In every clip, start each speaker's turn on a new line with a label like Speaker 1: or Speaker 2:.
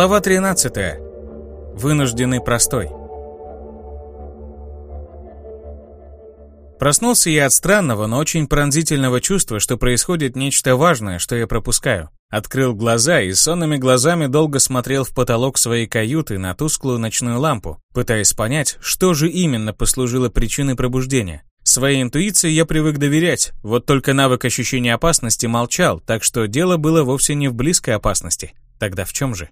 Speaker 1: Глава 13. Вынужденный простой. Проснулся я от странного, но очень пронзительного чувства, что происходит нечто важное, что я пропускаю. Открыл глаза и сонными глазами долго смотрел в потолок своей каюты на тусклую ночную лампу, пытаясь понять, что же именно послужило причиной пробуждения. Своей интуиции я привык доверять, вот только навык ощущения опасности молчал, так что дело было вовсе не в близкой опасности. Тогда в чем же?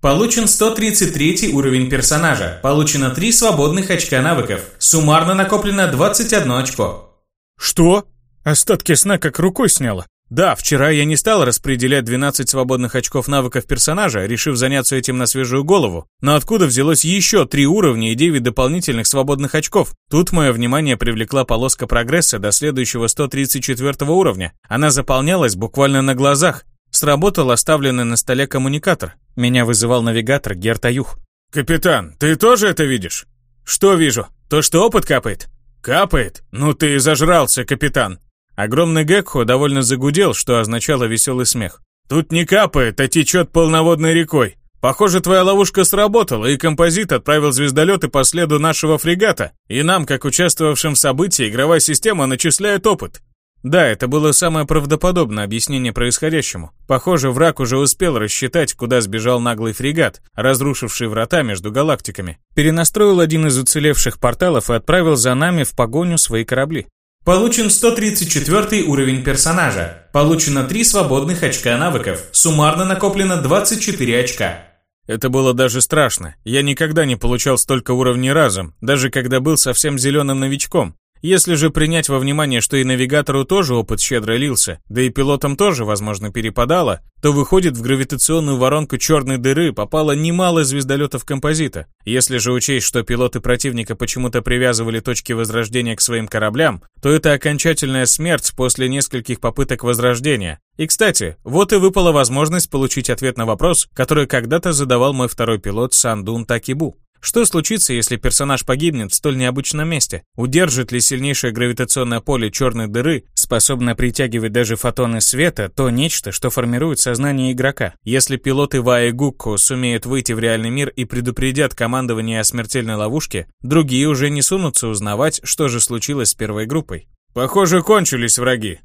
Speaker 2: Получен 133 уровень персонажа. Получено 3 свободных очка навыков. Суммарно накоплено 21 очко.
Speaker 1: Что? Остатки сна как рукой сняло. Да, вчера я не стал распределять 12 свободных очков навыков персонажа, решив заняться этим на свежую голову. Но откуда взялось еще 3 уровня и 9 дополнительных свободных очков? Тут мое внимание привлекла полоска прогресса до следующего 134 уровня. Она заполнялась буквально на глазах, Сработал оставленный на столе коммуникатор. Меня вызывал навигатор Гертаюх.
Speaker 3: «Капитан, ты тоже это видишь?»
Speaker 1: «Что вижу? То, что опыт капает?»
Speaker 3: «Капает? Ну ты зажрался, капитан!»
Speaker 1: Огромный Гекхо довольно загудел, что означало веселый смех.
Speaker 3: «Тут не капает, а течет полноводной рекой. Похоже, твоя ловушка сработала, и композит отправил звездолеты по следу нашего фрегата, и нам, как участвовавшим в событии, игровая система начисляет опыт.
Speaker 1: Да, это было самое правдоподобное объяснение происходящему. Похоже, враг уже успел рассчитать, куда сбежал наглый фрегат, разрушивший врата между галактиками. Перенастроил один из уцелевших порталов и отправил за нами в погоню свои корабли.
Speaker 2: Получен 134 уровень персонажа. Получено 3 свободных очка навыков. Суммарно накоплено 24 очка.
Speaker 1: Это было даже страшно. Я никогда не получал столько уровней разом, даже когда был совсем зеленым новичком. Если же принять во внимание, что и навигатору тоже опыт щедро лился, да и пилотам тоже, возможно, перепадало, то выходит в гравитационную воронку черной дыры попало немало звездолетов композита. Если же учесть, что пилоты противника почему-то привязывали точки возрождения к своим кораблям, то это окончательная смерть после нескольких попыток возрождения. И, кстати, вот и выпала возможность получить ответ на вопрос, который когда-то задавал мой второй пилот Сандун Такибу. Что случится, если персонаж погибнет в столь необычном месте? Удержит ли сильнейшее гравитационное поле черной дыры, способное притягивать даже фотоны света, то нечто, что формирует сознание игрока? Если пилоты Ва и Гукко сумеют выйти в реальный мир и предупредят командование о смертельной ловушке, другие уже не сунутся узнавать, что же случилось с первой группой.
Speaker 3: «Похоже, кончились враги»,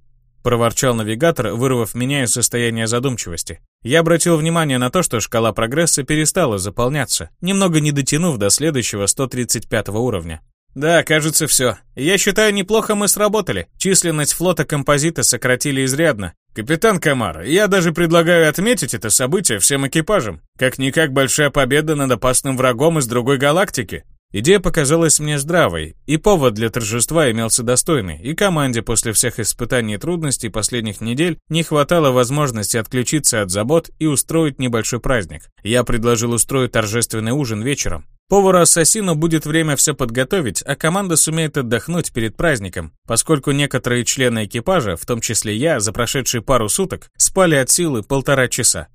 Speaker 1: проворчал навигатор, вырвав меня из состояния задумчивости. Я обратил внимание на то, что шкала прогресса перестала заполняться, немного не дотянув до следующего 135 уровня. Да, кажется, все. Я считаю, неплохо мы сработали. Численность флота композита сократили изрядно.
Speaker 3: Капитан Камар, я даже предлагаю отметить это событие всем экипажам. Как-никак большая победа над опасным врагом из другой галактики.
Speaker 1: Идея показалась мне здравой, и повод для торжества имелся достойный, и команде после всех испытаний и трудностей последних недель не хватало возможности отключиться от забот и устроить небольшой праздник. Я предложил устроить торжественный ужин вечером. Повару-ассасину будет время все подготовить, а команда сумеет отдохнуть перед праздником, поскольку некоторые члены экипажа, в том числе я, за прошедшие пару суток, спали от силы полтора часа.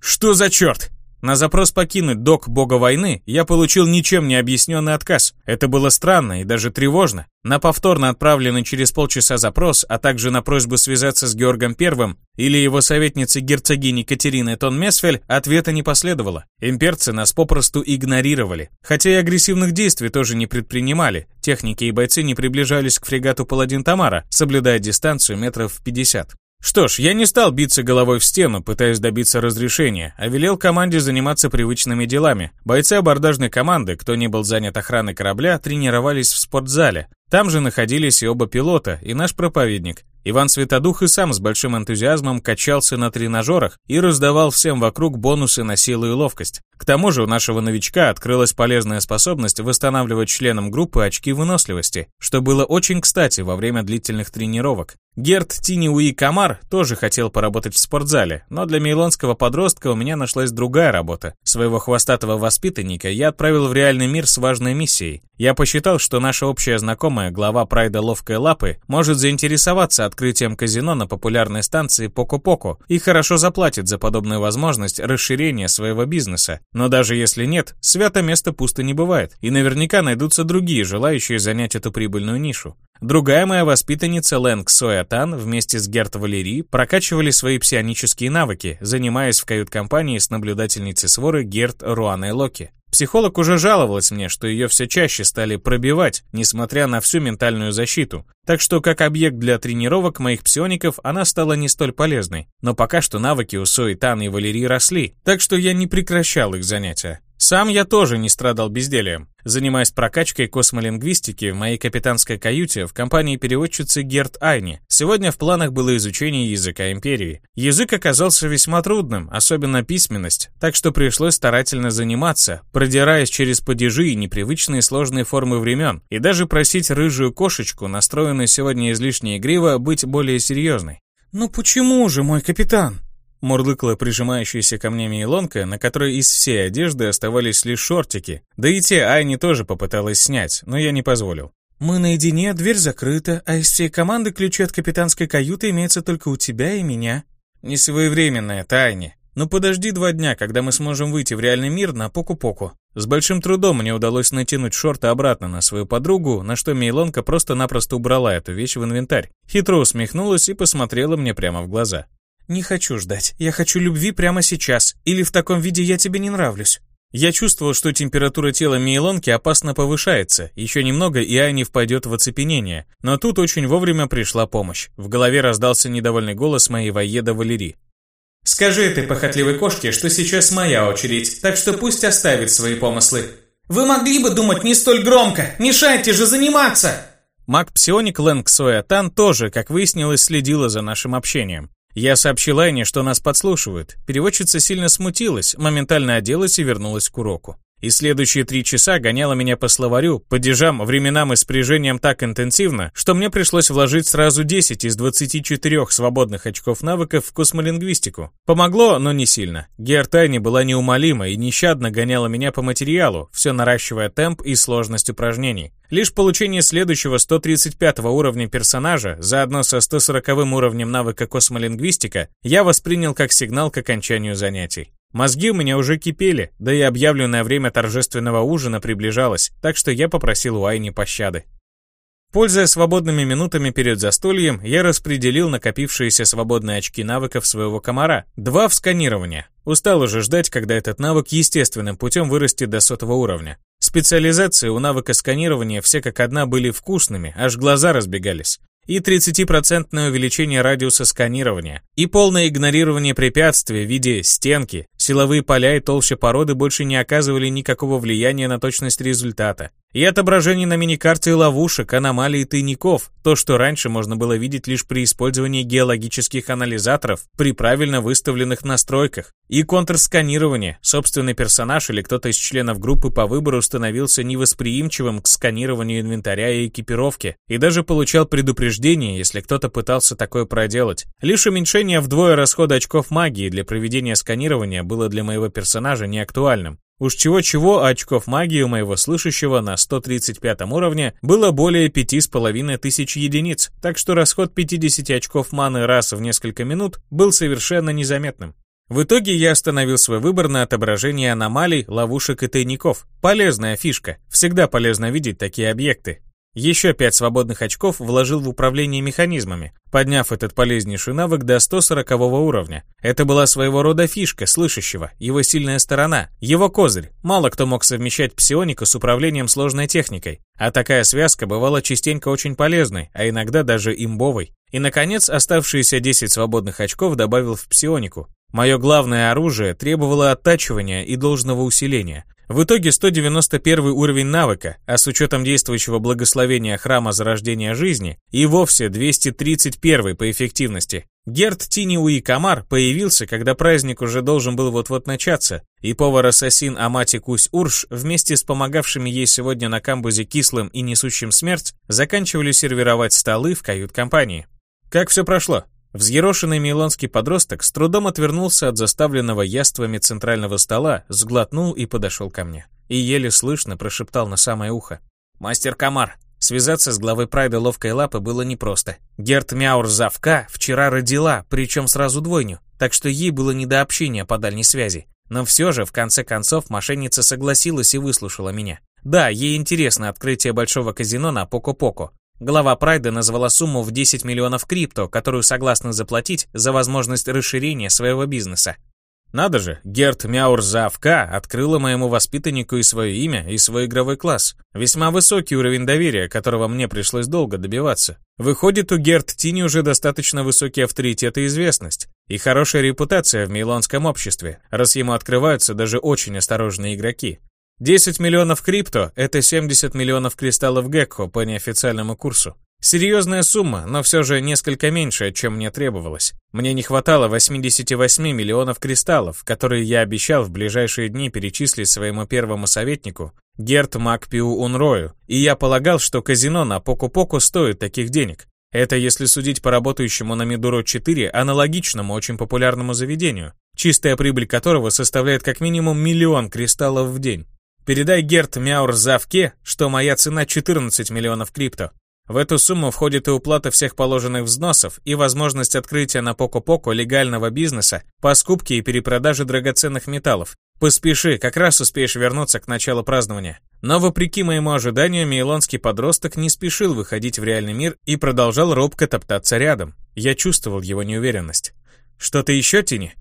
Speaker 3: «Что за черт?»
Speaker 1: На запрос покинуть док бога войны я получил ничем не объясненный отказ. Это было странно и даже тревожно. На повторно отправленный через полчаса запрос, а также на просьбу связаться с Георгом Первым или его советницей герцогиней Катериной Тон Месфель, ответа не последовало. Имперцы нас попросту игнорировали. Хотя и агрессивных действий тоже не предпринимали. Техники и бойцы не приближались к фрегату Паладин Тамара, соблюдая дистанцию метров в 50. Что ж, я не стал биться головой в стену, пытаясь добиться разрешения, а велел команде заниматься привычными делами. Бойцы абордажной команды, кто не был занят охраной корабля, тренировались в спортзале. Там же находились и оба пилота, и наш проповедник. Иван Светодух и сам с большим энтузиазмом качался на тренажерах и раздавал всем вокруг бонусы на силу и ловкость. К тому же у нашего новичка открылась полезная способность восстанавливать членам группы очки выносливости, что было очень кстати во время длительных тренировок. Герт Тиниуи Камар тоже хотел поработать в спортзале, но для мейлонского подростка у меня нашлась другая работа. Своего хвостатого воспитанника я отправил в реальный мир с важной миссией. Я посчитал, что наша общая знакомая, глава прайда Ловкой Лапы, может заинтересоваться открытием казино на популярной станции Поко-Поко и хорошо заплатит за подобную возможность расширения своего бизнеса. Но даже если нет, свято место пусто не бывает, и наверняка найдутся другие, желающие занять эту прибыльную нишу. Другая моя воспитанница Лэнг Соятан вместе с Герт Валери прокачивали свои псионические навыки, занимаясь в кают-компании с наблюдательницей своры Герт Руаной Локи. Психолог уже жаловалась мне, что ее все чаще стали пробивать, несмотря на всю ментальную защиту. Так что как объект для тренировок моих псиоников она стала не столь полезной. Но пока что навыки у Сои Тан и Валерии росли, так что я не прекращал их занятия. Сам я тоже не страдал безделием. Занимаясь прокачкой космолингвистики в моей капитанской каюте в компании переводчицы Герт Айни, сегодня в планах было изучение языка Империи. Язык оказался весьма трудным, особенно письменность, так что пришлось старательно заниматься, продираясь через падежи и непривычные сложные формы времен, и даже просить рыжую кошечку, настроенную сегодня излишне игриво, быть более серьезной.
Speaker 3: «Ну почему же, мой капитан?»
Speaker 1: Мурлыкала прижимающаяся ко мне Мейлонка, на которой из всей одежды оставались лишь шортики. Да и те Айни тоже попыталась снять, но я не позволил.
Speaker 3: «Мы наедине, дверь закрыта, а из всей команды ключи от капитанской каюты имеются только у тебя и меня».
Speaker 1: «Не своевременная, Тайни. Ну подожди два дня, когда мы сможем выйти в реальный мир на поку-поку». С большим трудом мне удалось натянуть шорты обратно на свою подругу, на что Мейлонка просто-напросто убрала эту вещь в инвентарь. Хитро усмехнулась и посмотрела мне прямо в глаза.
Speaker 3: «Не хочу ждать. Я хочу любви прямо сейчас. Или в таком виде я тебе не нравлюсь».
Speaker 1: Я чувствовал, что температура тела Мейлонки опасно повышается. Еще немного, и Ани впадет в оцепенение. Но тут очень вовремя пришла помощь. В голове раздался недовольный голос моей воеда Валерии.
Speaker 2: «Скажи этой похотливой кошке, что сейчас моя очередь, так что пусть оставит свои помыслы». «Вы могли бы думать не столь громко! Мешайте же заниматься!»
Speaker 1: Маг-псионик Лэнг Соя Тан тоже, как выяснилось, следила за нашим общением. Я сообщил Айне, что нас подслушивают. Переводчица сильно смутилась, моментально оделась и вернулась к уроку. И следующие три часа гоняла меня по словарю, падежам, временам и спряжением так интенсивно, что мне пришлось вложить сразу 10 из 24 свободных очков навыков в космолингвистику. Помогло, но не сильно. Гертайни была неумолима и нещадно гоняла меня по материалу, все наращивая темп и сложность упражнений. Лишь получение следующего 135 уровня персонажа, заодно со 140 уровнем навыка космолингвистика, я воспринял как сигнал к окончанию занятий. Мозги у меня уже кипели, да и объявленное время торжественного ужина приближалось, так что я попросил у Айни пощады. Пользуясь свободными минутами перед застольем, я распределил накопившиеся свободные очки навыков своего комара. Два в сканирование. Устал уже ждать, когда этот навык естественным путем вырастет до сотого уровня. Специализации у навыка сканирования все как одна были вкусными, аж глаза разбегались и 30% увеличение радиуса сканирования, и полное игнорирование препятствий в виде стенки, силовые поля и толща породы больше не оказывали никакого влияния на точность результата. И отображение на миникарте ловушек, аномалий и тайников, то, что раньше можно было видеть лишь при использовании геологических анализаторов при правильно выставленных настройках. И контрсканирование. Собственный персонаж или кто-то из членов группы по выбору становился невосприимчивым к сканированию инвентаря и экипировки, и даже получал предупреждение, если кто-то пытался такое проделать. Лишь уменьшение вдвое расхода очков магии для проведения сканирования было для моего персонажа неактуальным. Уж чего-чего, а очков магии у моего слышащего на 135 уровне было более 5,5 тысяч единиц, так что расход 50 очков маны раз в несколько минут был совершенно незаметным. В итоге я остановил свой выбор на отображении аномалий, ловушек и тайников. Полезная фишка. Всегда полезно видеть такие объекты. Еще пять свободных очков вложил в управление механизмами, подняв этот полезнейший навык до 140 уровня. Это была своего рода фишка слышащего, его сильная сторона, его козырь. Мало кто мог совмещать псионику с управлением сложной техникой, а такая связка бывала частенько очень полезной, а иногда даже имбовой. И, наконец, оставшиеся 10 свободных очков добавил в псионику. Мое главное оружие требовало оттачивания и должного усиления. В итоге 191 уровень навыка, а с учетом действующего благословения храма зарождения жизни, и вовсе 231 по эффективности. Герт Тиниуи Камар появился, когда праздник уже должен был вот-вот начаться, и повар-ассасин Амати Кусь Урш вместе с помогавшими ей сегодня на камбузе кислым и несущим смерть заканчивали сервировать столы в кают-компании. Как все прошло? Взъерошенный милонский подросток с трудом отвернулся от заставленного яствами центрального стола, сглотнул и подошел ко мне. И еле слышно прошептал на самое ухо. «Мастер Камар, связаться с главой Прайда ловкой лапы было непросто. Герт Мяур Завка вчера родила, причем сразу двойню, так что ей было не до общения по дальней связи. Но все же, в конце концов, мошенница согласилась и выслушала меня. Да, ей интересно открытие большого казино на Поко-Поко. Глава Прайда назвала сумму в 10 миллионов крипто, которую согласны заплатить за возможность расширения своего бизнеса. Надо же, Герт Мяурзавка открыла моему воспитаннику и свое имя, и свой игровой класс. Весьма высокий уровень доверия, которого мне пришлось долго добиваться. Выходит, у Герт Тини уже достаточно высокий авторитет и известность, и хорошая репутация в мейлонском обществе, раз ему открываются даже очень осторожные игроки. 10 миллионов крипто – это 70 миллионов кристаллов Гекко по неофициальному курсу. Серьезная сумма, но все же несколько меньше, чем мне требовалось. Мне не хватало 88 миллионов кристаллов, которые я обещал в ближайшие дни перечислить своему первому советнику, Герт Макпиу Унрою, и я полагал, что казино на Поку-Поку стоит таких денег. Это если судить по работающему на Мидуро-4 аналогичному очень популярному заведению, чистая прибыль которого составляет как минимум миллион кристаллов в день. Передай Герт Мяур Завке, что моя цена 14 миллионов крипто, в эту сумму входит и уплата всех положенных взносов и возможность открытия на Поко-Поко легального бизнеса по скупке и перепродаже драгоценных металлов. Поспеши, как раз успеешь вернуться к началу празднования. Но вопреки моему ожиданию, мейлонский подросток не спешил выходить в реальный мир и продолжал робко топтаться рядом. Я чувствовал его неуверенность. «Что-то еще, Тини?»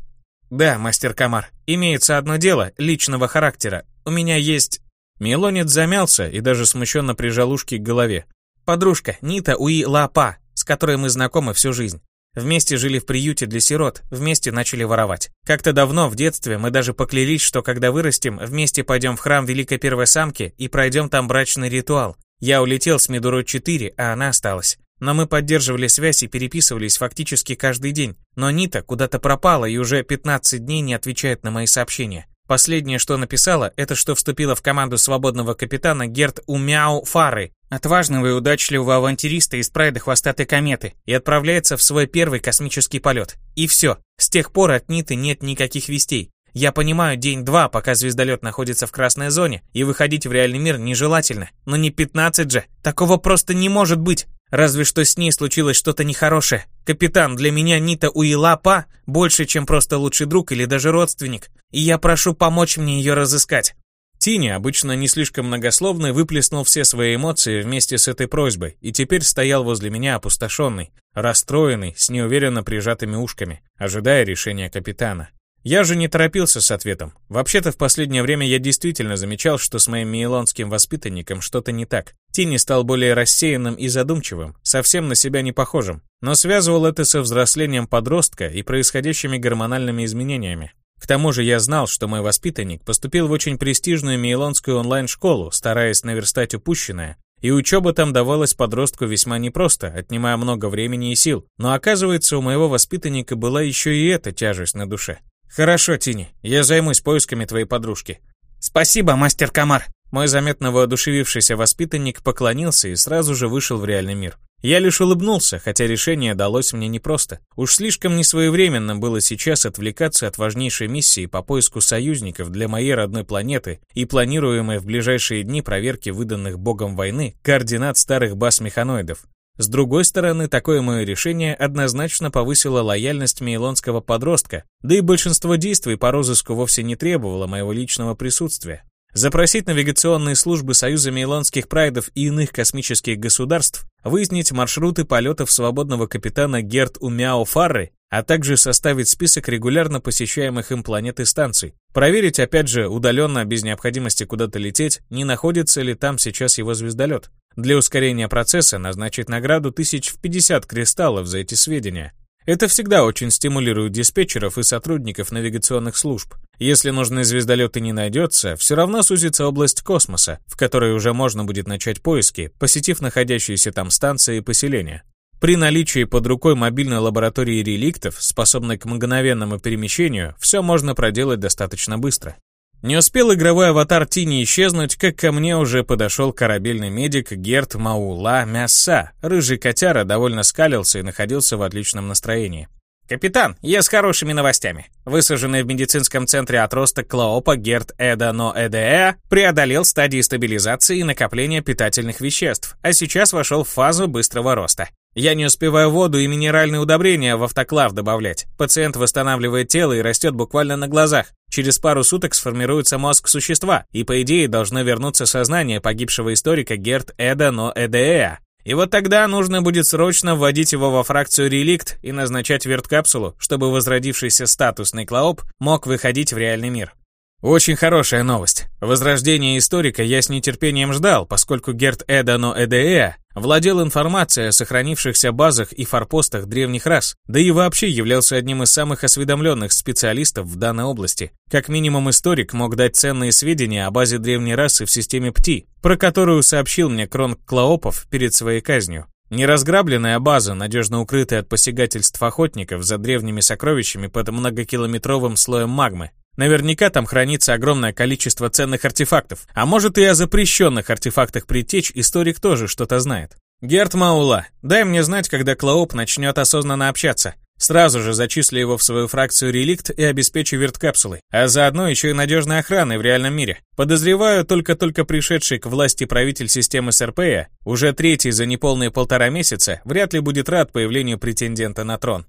Speaker 1: «Да, мастер Камар. Имеется одно дело, личного характера. У меня есть...» Мелонец замялся и даже смущенно прижал ушки к голове. Подружка Нита Уи Лапа, с которой мы знакомы всю жизнь. Вместе жили в приюте для сирот, вместе начали воровать. Как-то давно, в детстве, мы даже поклялись, что когда вырастем, вместе пойдем в храм Великой Первой Самки и пройдем там брачный ритуал. Я улетел с Медурой-4, а она осталась. Но мы поддерживали связь и переписывались фактически каждый день. Но Нита куда-то пропала и уже 15 дней не отвечает на мои сообщения. Последнее, что написала, это что вступила в команду свободного капитана Герт Умяу Фары, отважного и удачливого авантюриста из прайда хвостатой кометы, и отправляется в свой первый космический полет. И все. С тех пор от Ниты нет никаких вестей. Я понимаю, день-два, пока звездолет находится в красной зоне, и выходить в реальный мир нежелательно. Но не 15 же. Такого просто не может быть. Разве что с ней случилось что-то нехорошее. Капитан, для меня Нита Уилапа больше, чем просто лучший друг или даже родственник. И я прошу помочь мне ее разыскать. Тини, обычно не слишком многословный, выплеснул все свои эмоции вместе с этой просьбой и теперь стоял возле меня опустошенный, расстроенный, с неуверенно прижатыми ушками, ожидая решения капитана. Я же не торопился с ответом. Вообще-то в последнее время я действительно замечал, что с моим мейлонским воспитанником что-то не так. Тини стал более рассеянным и задумчивым, совсем на себя не похожим, но связывал это со взрослением подростка и происходящими гормональными изменениями. К тому же я знал, что мой воспитанник поступил в очень престижную мейлонскую онлайн-школу, стараясь наверстать упущенное, и учеба там давалась подростку весьма непросто, отнимая много времени и сил. Но оказывается, у моего воспитанника была еще и эта тяжесть на душе. «Хорошо, Тини, я займусь поисками твоей подружки». «Спасибо, мастер Камар». Мой заметно воодушевившийся воспитанник поклонился и сразу же вышел в реальный мир. Я лишь улыбнулся, хотя решение далось мне непросто. Уж слишком несвоевременно было сейчас отвлекаться от важнейшей миссии по поиску союзников для моей родной планеты и планируемой в ближайшие дни проверки выданных богом войны координат старых баз механоидов. С другой стороны, такое мое решение однозначно повысило лояльность мейлонского подростка, да и большинство действий по розыску вовсе не требовало моего личного присутствия. Запросить навигационные службы Союза Мейлонских Прайдов и иных космических государств, выяснить маршруты полетов свободного капитана Герт Умяо Фарры, а также составить список регулярно посещаемых им планет и станций. Проверить, опять же, удаленно, без необходимости куда-то лететь, не находится ли там сейчас его звездолет. Для ускорения процесса назначить награду тысяч в 50 кристаллов за эти сведения. Это всегда очень стимулирует диспетчеров и сотрудников навигационных служб. Если нужный звездолет и не найдется, все равно сузится область космоса, в которой уже можно будет начать поиски, посетив находящиеся там станции и поселения. При наличии под рукой мобильной лаборатории реликтов, способной к мгновенному перемещению, все можно проделать достаточно быстро. Не успел игровой аватар Тини исчезнуть, как ко мне уже подошел корабельный медик Герт Маула Мяса. Рыжий котяра довольно скалился и находился в отличном настроении. «Капитан, я с хорошими новостями. Высаженный в медицинском центре отросток Клоопа Герт Эда Но Эдеа преодолел стадии стабилизации и накопления питательных веществ, а сейчас вошел в фазу быстрого роста. Я не успеваю воду и минеральные удобрения в автоклав добавлять. Пациент восстанавливает тело и растет буквально на глазах. Через пару суток сформируется мозг существа, и по идее должно вернуться сознание погибшего историка Герт Эда Но Эдеа. И вот тогда нужно будет срочно вводить его во фракцию реликт и назначать верткапсулу, чтобы возродившийся статусный Клооп мог выходить в реальный мир. Очень хорошая новость. Возрождение историка я с нетерпением ждал, поскольку Герт Эдано Эдеэ владел информацией о сохранившихся базах и форпостах древних рас, да и вообще являлся одним из самых осведомленных специалистов в данной области. Как минимум историк мог дать ценные сведения о базе древней расы в системе ПТИ, про которую сообщил мне Кронг Клаопов перед своей казнью. Неразграбленная база, надежно укрытая от посягательств охотников за древними сокровищами под многокилометровым слоем магмы, Наверняка там хранится огромное количество ценных артефактов. А может и о запрещенных артефактах предтеч историк тоже что-то знает. Герт Маула, дай мне знать, когда Клооп начнет осознанно общаться. Сразу же зачислю его в свою фракцию реликт и обеспечу верткапсулой, а заодно еще и надежной охраной в реальном мире. Подозреваю, только-только пришедший к власти правитель системы СРПЯ, уже третий за неполные полтора месяца, вряд ли будет рад появлению претендента на трон.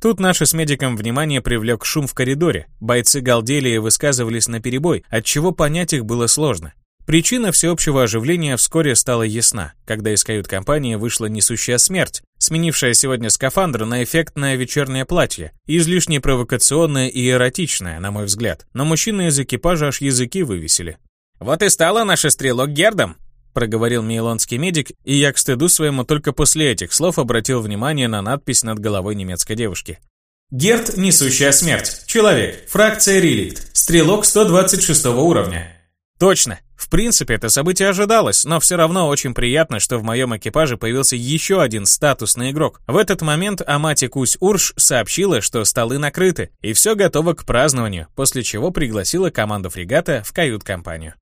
Speaker 1: Тут наше с медиком внимание привлек шум в коридоре. Бойцы галдели и высказывались на перебой, отчего понять их было сложно. Причина всеобщего оживления вскоре стала ясна, когда из кают-компании вышла несущая смерть, сменившая сегодня скафандр на эффектное вечернее платье, излишне провокационное и эротичное, на мой взгляд, но мужчины из экипажа аж языки вывесили.
Speaker 2: «Вот и стала наша стрелок Гердом!»
Speaker 1: Проговорил мейлонский медик, и я к стыду своему только после этих слов обратил внимание на надпись над головой немецкой девушки.
Speaker 2: Герт, несущая смерть. Человек. Фракция реликт. Стрелок 126 уровня.
Speaker 1: Точно. В принципе, это событие ожидалось, но все равно очень приятно, что в моем экипаже появился еще один статусный игрок. В этот момент Амати Кусь Урш сообщила, что столы накрыты, и все готово к празднованию, после чего пригласила команду фрегата в кают-компанию.